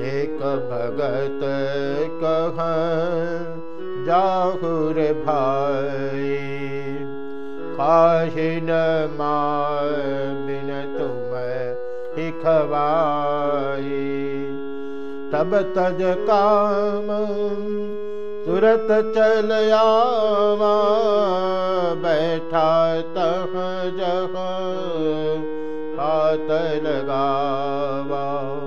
एक भगत कह जाहुर भाई काहिन बिन तुम हिखवाई। तब तज काम तुरत चल आवा बैठा तह जह हाथ लगावा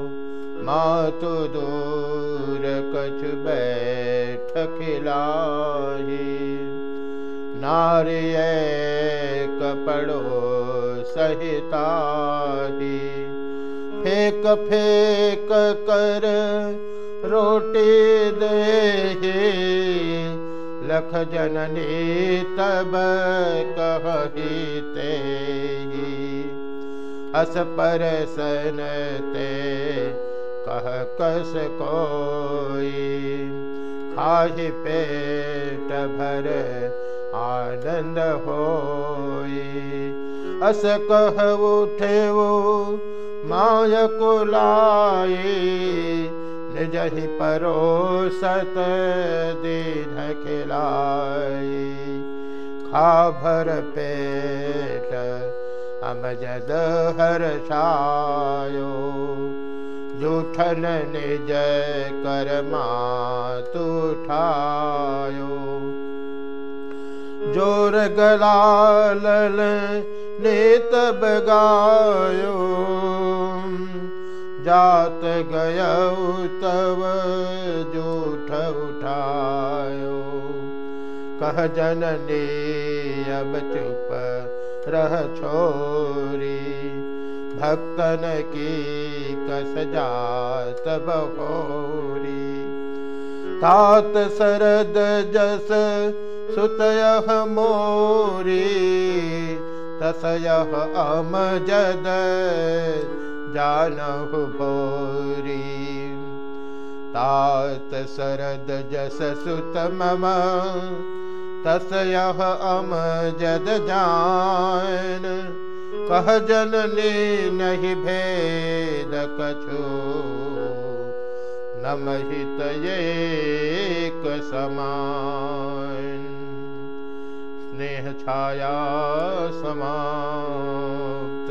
मातु दूर कछ बैठ खिलाही नारिय कपड़ो सहिताही। फेक फेक कर रोटी दे लख जननी तब कही ते अस पर सनते कह, कस कोई? खाहि पेट भर आनंद होई। अस कह, उठे वो, माय को लाई निजहि परो सत दिन खिलाई खा भर पेट, अमजद हर छायो। जूठन निज करमा तुठायो जोर जूठ उठायो। कह जननी अब चुप रह छोरी भक्तन की कस जात बहोरी। तात सरद जस सुतय मोरी। तसय जानहु भोरी। तात सरद जस सुत मम। तसय अम जद जान कह जननी नहीं भेद कछु। नमहित एक समान। स्नेह छाया समान।